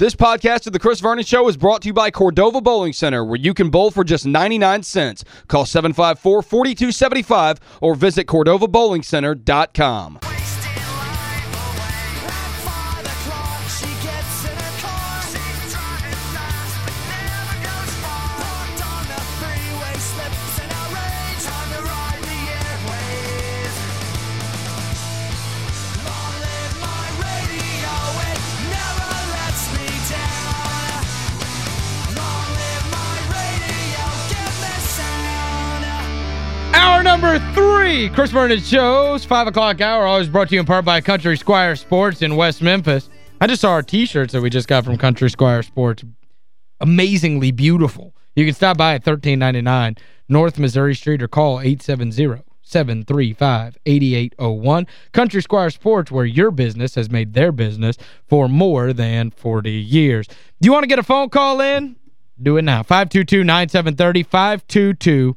This podcast of The Chris Vernon Show is brought to you by Cordova Bowling Center, where you can bowl for just 99 cents. Call 754-4275 or visit CordovaBowlingCenter.com. number three, Chris Vernon Show's 5 o'clock hour, always brought to you in part by Country Squire Sports in West Memphis. I just saw our T-shirts that we just got from Country Squire Sports. Amazingly beautiful. You can stop by at $13.99 North Missouri Street or call 870-735-8801. Country Squire Sports, where your business has made their business for more than 40 years. Do you want to get a phone call in? Do it now. 522-9730, 522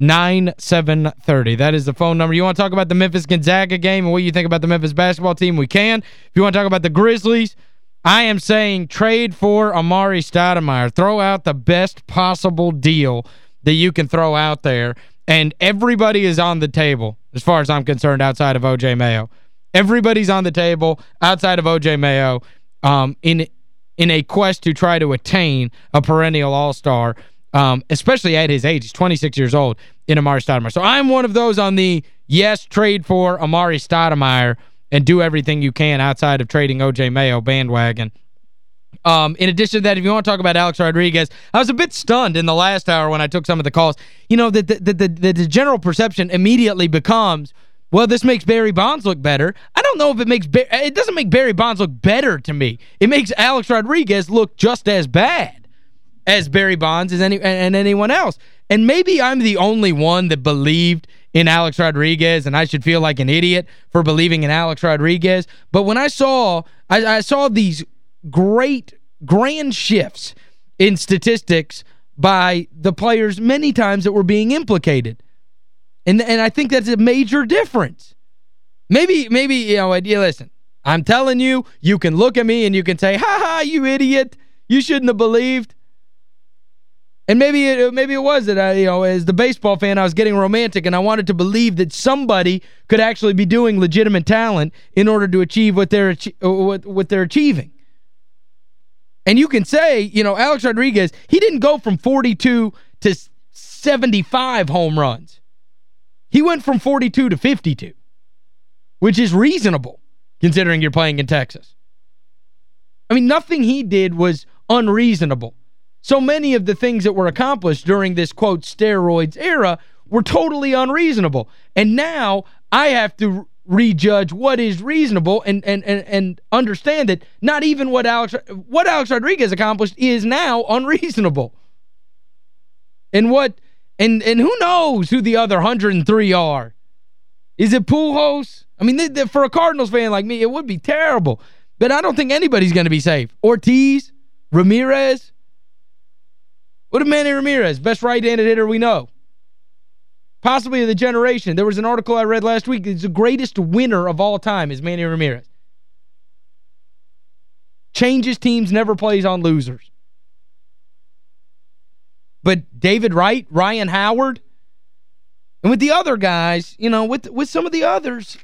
9730. That is the phone number. You want to talk about the Memphis-Gonzaga game and what you think about the Memphis basketball team? We can. If you want to talk about the Grizzlies, I am saying trade for Amar'e Stoudemire. Throw out the best possible deal that you can throw out there. And everybody is on the table, as far as I'm concerned, outside of O.J. Mayo. Everybody's on the table outside of O.J. Mayo um, in in a quest to try to attain a perennial all-star um, especially at his age. He's 26 years old in Amar'e Stoudemire. So I'm one of those on the yes, trade for Amar'e Stoudemire and do everything you can outside of trading O.J. Mayo bandwagon. Um, in addition to that, if you want to talk about Alex Rodriguez, I was a bit stunned in the last hour when I took some of the calls. You know, the, the, the, the, the general perception immediately becomes, well, this makes Barry Bonds look better. I don't know if it makes it doesn't make Barry Bonds look better to me. It makes Alex Rodriguez look just as bad as Barry Bonds as any and anyone else. And maybe I'm the only one that believed in Alex Rodriguez and I should feel like an idiot for believing in Alex Rodriguez. But when I saw I, I saw these great grand shifts in statistics by the players many times that were being implicated. And and I think that's a major difference. Maybe maybe you know, listen. I'm telling you, you can look at me and you can say, "Ha ha, you idiot. You shouldn't have believed." And maybe it maybe it was that I you know as the baseball fan I was getting romantic and I wanted to believe that somebody could actually be doing legitimate talent in order to achieve what they're uh, what what they're achieving. And you can say, you know, Alex Rodriguez, he didn't go from 42 to 75 home runs. He went from 42 to 52, which is reasonable considering you're playing in Texas. I mean, nothing he did was unreasonable. So many of the things that were accomplished during this, quote, steroids era were totally unreasonable. And now I have to rejudge what is reasonable and and and, and understand that not even what Alex what Alex Rodriguez accomplished is now unreasonable. And what and and who knows who the other 103 are? Is it Pujols? I mean, they, they, for a Cardinals fan like me, it would be terrible. But I don't think anybody's going to be safe. Ortiz, Ramirez, what of Manny Ramirez? Best right-handed hitter we know. Possibly of the generation. There was an article I read last week. It's the greatest winner of all time is Manny Ramirez. Changes teams, never plays on losers. But David Wright, Ryan Howard, and with the other guys, you know, with with some of the others,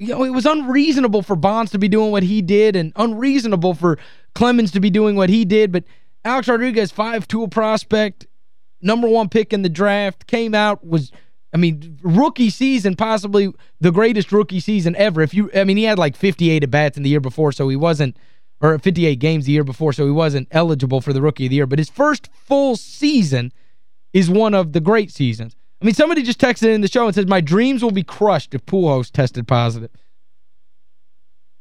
you know, it was unreasonable for Bonds to be doing what he did and unreasonable for Clemens to be doing what he did, but Alex Rodriguez, five-tool prospect, number one pick in the draft, came out, was, I mean, rookie season, possibly the greatest rookie season ever. If you, I mean, he had like 58 at-bats in the year before, so he wasn't, or 58 games the year before, so he wasn't eligible for the Rookie of the Year. But his first full season is one of the great seasons. I mean, somebody just texted in the show and says, my dreams will be crushed if Pujols tested positive.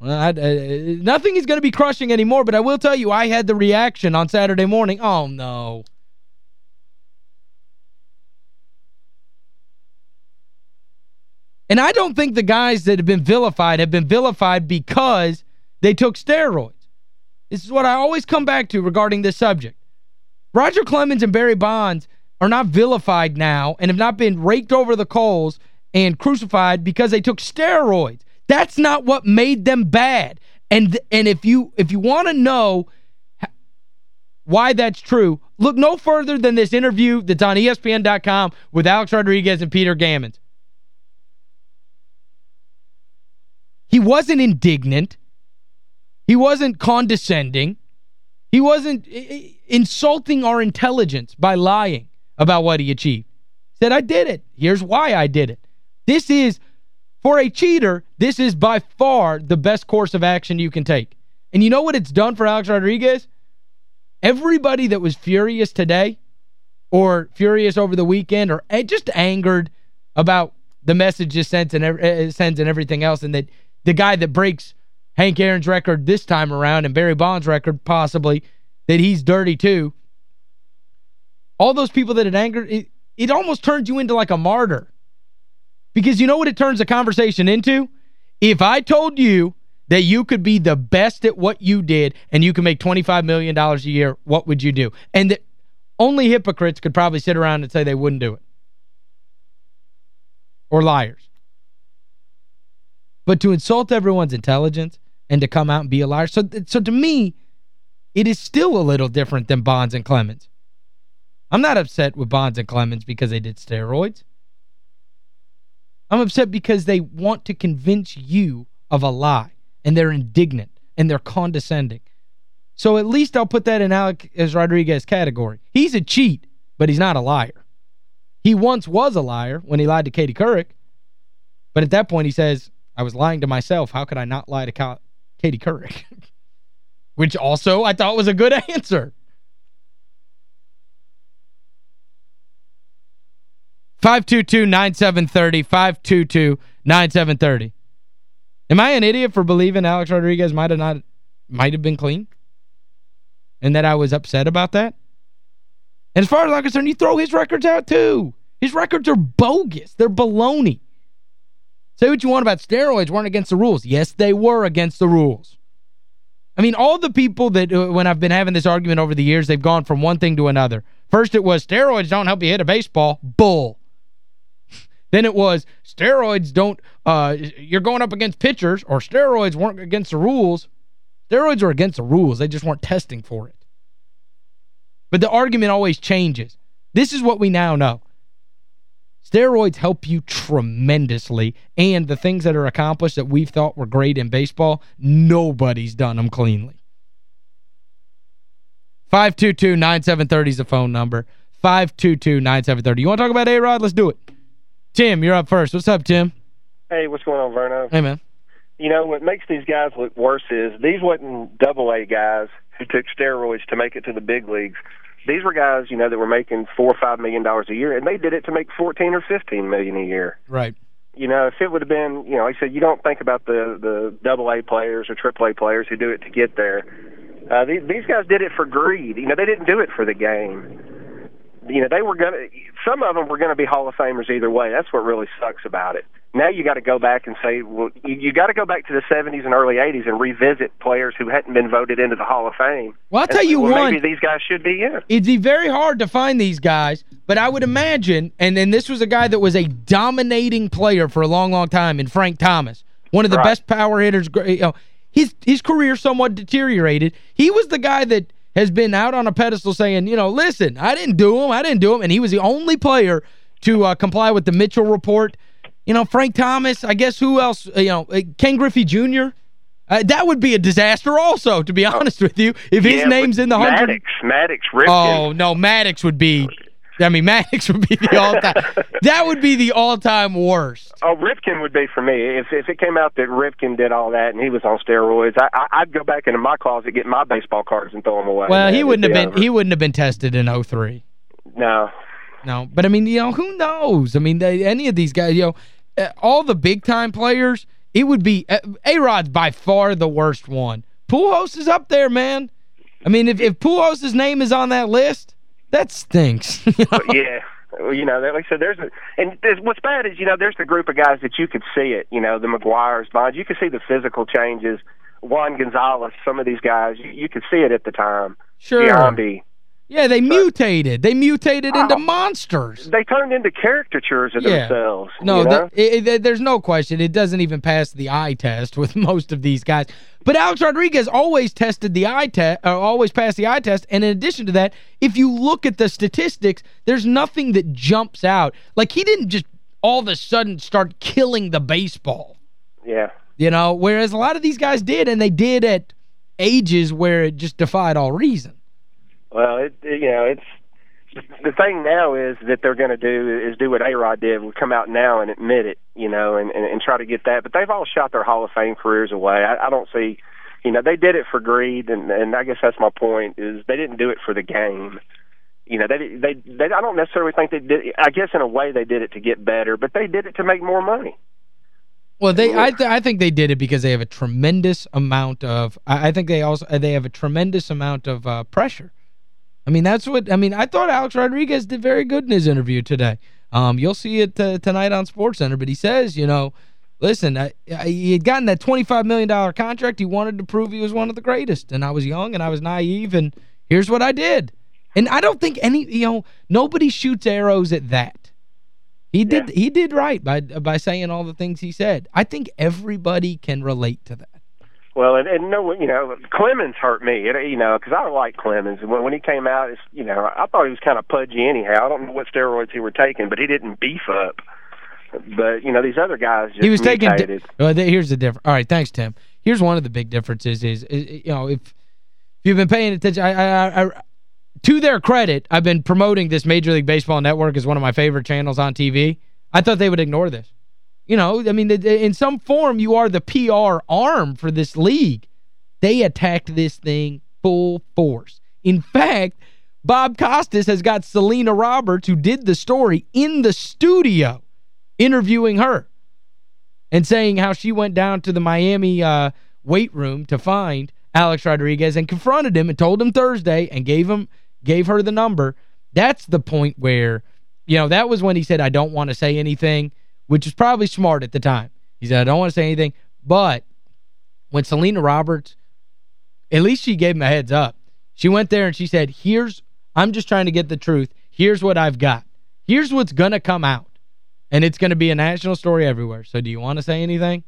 I, uh, nothing is going to be crushing anymore, but I will tell you, I had the reaction on Saturday morning. Oh, no. And I don't think the guys that have been vilified have been vilified because they took steroids. This is what I always come back to regarding this subject. Roger Clemens and Barry Bonds are not vilified now and have not been raked over the coals and crucified because they took steroids. That's not what made them bad. And and if you if you want to know why that's true, look no further than this interview that's on ESPN.com with Alex Rodriguez and Peter Gammons. He wasn't indignant. He wasn't condescending. He wasn't insulting our intelligence by lying about what he achieved. He said, I did it. Here's why I did it. This is, for a cheater, this is by far the best course of action you can take. And you know what it's done for Alex Rodriguez? Everybody that was furious today or furious over the weekend or just angered about the messages sent and, uh, sends and everything else and that the guy that breaks Hank Aaron's record this time around and Barry Bonds' record possibly, that he's dirty too. All those people that had angered, it, it almost turns you into like a martyr. Because you know what it turns the conversation into? If I told you that you could be the best at what you did and you can make $25 million a year, what would you do? And that only hypocrites could probably sit around and say they wouldn't do it. Or liars. But to insult everyone's intelligence and to come out and be a liar. So, so to me, it is still a little different than Bonds and Clemens. I'm not upset with Bonds and Clemens because they did steroids. I'm upset because they want to convince you of a lie, and they're indignant, and they're condescending. So at least I'll put that in Alex Rodriguez category. He's a cheat, but he's not a liar. He once was a liar when he lied to Katie Couric, but at that point he says, I was lying to myself. How could I not lie to Katie Couric? Which also I thought was a good answer. 522-9730, 522-9730. Am I an idiot for believing Alex Rodriguez might have not might have been clean? And that I was upset about that? And as far as I'm concerned, you throw his records out too. His records are bogus. They're baloney. Say what you want about steroids weren't against the rules. Yes, they were against the rules. I mean, all the people that, uh, when I've been having this argument over the years, they've gone from one thing to another. First it was, steroids don't help you hit a baseball. Bull. Then it was, steroids don't, uh, you're going up against pitchers, or steroids weren't against the rules. Steroids are against the rules. They just weren't testing for it. But the argument always changes. This is what we now know. Steroids help you tremendously, and the things that are accomplished that we've thought were great in baseball, nobody's done them cleanly. 522-9730 is the phone number. 522-9730. You want to talk about A-Rod? Let's do it. Tim, you're up first. What's up, Tim? Hey, what's going on, Verno? Hey, man. You know, what makes these guys look worse is these wasn't double-A guys who took steroids to make it to the big leagues these were guys, you know, that were making four or five million dollars a year, and they did it to make fourteen or fifteen million a year. Right. You know, if it would have been, you know, like I said, you don't think about the the double A players or triple A players who do it to get there. Uh, these, these guys did it for greed. You know, they didn't do it for the game. You know, they were gonna. Some of them were going to be Hall of Famers either way. That's what really sucks about it now you got to go back and say, well, you, you got to go back to the 70s and early 80s and revisit players who hadn't been voted into the Hall of Fame. Well, I'll tell you well, one. Maybe these guys should be in. It'd be very hard to find these guys, but I would imagine, and then this was a guy that was a dominating player for a long, long time in Frank Thomas, one of the right. best power hitters. You know, his, his career somewhat deteriorated. He was the guy that has been out on a pedestal saying, you know, listen, I didn't do him, I didn't do him, and he was the only player to uh, comply with the Mitchell report – you know, Frank Thomas, I guess who else, you know, uh, Ken Griffey Jr., uh, that would be a disaster also, to be oh. honest with you, if his yeah, name's in the Maddux, 100. Maddux, Ripken. Oh, no, Maddux would be... I mean, Maddux would be the all-time... that would be the all-time worst. Oh, Ripken would be for me. If if it came out that Ripken did all that and he was on steroids, I, I, would go back into my closet, get my baseball cards, and throw them away. Well, he wouldn't have been over. he wouldn't have been tested in 03. No. No, but I mean, you know, who knows? I mean, they, any of these guys, you know, uh, all the big-time players, it would be uh, A-Rod's by far the worst one. Pujols is up there, man. I mean, if, if Pujols' name is on that list, that stinks. yeah. You know, like I said, there's a, and there's, what's bad is, you know, there's the group of guys that you could see it, you know, the McGwire's, Bonds, you could see the physical changes. Juan Gonzalez, some of these guys, you, you could see it at the time. Sure. Giambi. Yeah, they mutated. They mutated into oh, monsters. They turned into caricatures of yeah. themselves. No, it, it, there's no question. It doesn't even pass the eye test with most of these guys. But Alex Rodriguez always tested the eye test, uh, always passed the eye test. And in addition to that, if you look at the statistics, there's nothing that jumps out. Like, he didn't just all of a sudden start killing the baseball. Yeah. You know, whereas a lot of these guys did, and they did at ages where it just defied all reason. Well, it, you know, it's the thing now is that they're going to do is do what A-Rod did, would come out now and admit it, you know, and, and, and try to get that. But they've all shot their Hall of Fame careers away. I, I don't see, you know, they did it for greed, and, and I guess that's my point is they didn't do it for the game. You know, they they they. I don't necessarily think they did. I guess in a way they did it to get better, but they did it to make more money. Well, they I th I think they did it because they have a tremendous amount of I, I think they also they have a tremendous amount of uh, pressure I mean, that's what, I mean, I thought Alex Rodriguez did very good in his interview today. Um, you'll see it uh, tonight on Sports Center, but he says, you know, listen, I, I, he had gotten that $25 million contract. He wanted to prove he was one of the greatest. And I was young and I was naive, and here's what I did. And I don't think any, you know, nobody shoots arrows at that. He did yeah. he did right by by saying all the things he said. I think everybody can relate to that. Well, and, and no, you know, Clemens hurt me. It, you know, because I like Clemens. When when he came out, it's, you know, I thought he was kind of pudgy anyhow. I don't know what steroids he were taking, but he didn't beef up. But you know, these other guys just he was taking. Well, oh, here's the difference. All right, thanks, Tim. Here's one of the big differences is, is you know, if if you've been paying attention, I, I, I to their credit, I've been promoting this Major League Baseball Network as one of my favorite channels on TV. I thought they would ignore this. You know, I mean, in some form, you are the PR arm for this league. They attacked this thing full force. In fact, Bob Costas has got Selena Roberts, who did the story, in the studio interviewing her and saying how she went down to the Miami uh, weight room to find Alex Rodriguez and confronted him and told him Thursday and gave him gave her the number. That's the point where, you know, that was when he said, I don't want to say anything which was probably smart at the time. He said, I don't want to say anything, but when Selena Roberts, at least she gave him a heads up. She went there and she said, here's, I'm just trying to get the truth. Here's what I've got. Here's what's going to come out. And it's going to be a national story everywhere. So do you want to say anything?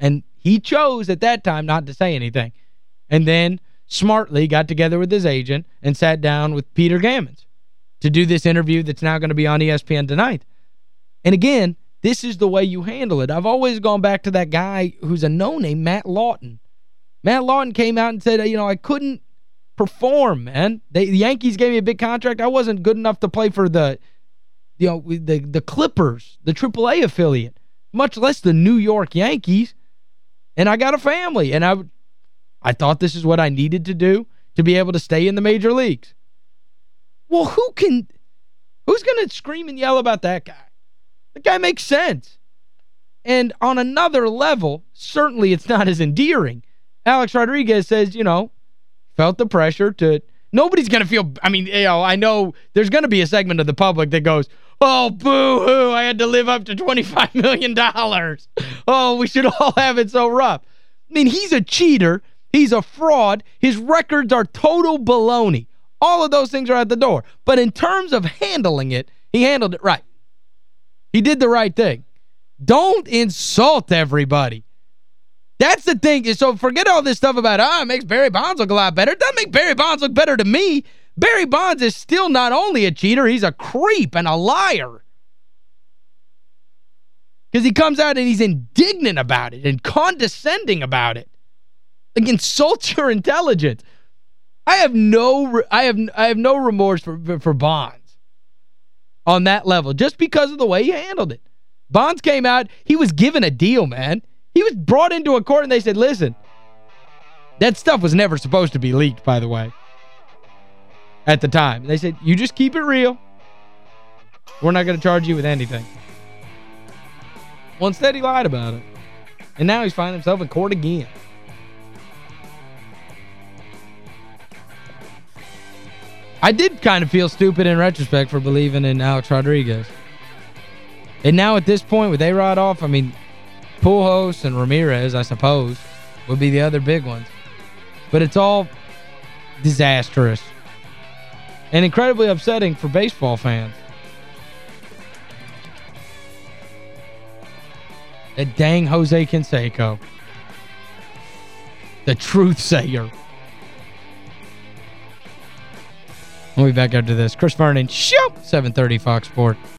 And he chose at that time not to say anything. And then smartly got together with his agent and sat down with Peter Gammons to do this interview that's now going to be on ESPN tonight. And again, this is the way you handle it. I've always gone back to that guy who's a no-name, Matt Lawton. Matt Lawton came out and said, you know, I couldn't perform, man. They, the Yankees gave me a big contract. I wasn't good enough to play for the you know, the the Clippers, the AAA affiliate, much less the New York Yankees. And I got a family, and I I thought this is what I needed to do to be able to stay in the major leagues. Well, who can who's going to scream and yell about that guy? The guy makes sense. And on another level, certainly it's not as endearing. Alex Rodriguez says, you know, felt the pressure to... Nobody's going to feel... I mean, you know, I know there's going to be a segment of the public that goes, oh, boo-hoo, I had to live up to 25 million. dollars. Oh, we should all have it so rough. I mean, he's a cheater. He's a fraud. His records are total baloney. All of those things are at the door. But in terms of handling it, he handled it right. He did the right thing. Don't insult everybody. That's the thing. So forget all this stuff about, ah, oh, it makes Barry Bonds look a lot better. It doesn't make Barry Bonds look better to me. Barry Bonds is still not only a cheater, he's a creep and a liar. Because he comes out and he's indignant about it and condescending about it. Like, insults your intelligence. I have no I have I have no remorse for for Bonds on that level just because of the way he handled it. Bonds came out, he was given a deal, man. He was brought into a court and they said, listen, that stuff was never supposed to be leaked, by the way, at the time. They said, you just keep it real. We're not going to charge you with anything. Well, instead he lied about it. And now he's finding himself in court again. I did kind of feel stupid in retrospect for believing in Alex Rodriguez. And now at this point, with A-Rod off, I mean, Pujols and Ramirez, I suppose, would be the other big ones. But it's all disastrous. and incredibly upsetting for baseball fans. That dang Jose Canseco. The truth sayer. We'll be back after this. Chris Vernon, show 730 Fox Sports.